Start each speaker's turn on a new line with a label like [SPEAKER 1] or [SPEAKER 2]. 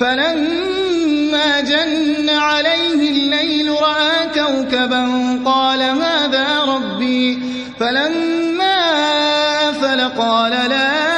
[SPEAKER 1] فلما جن عليه الليل رأى كوكبا قال هذا ربي. فلما أفل قال لا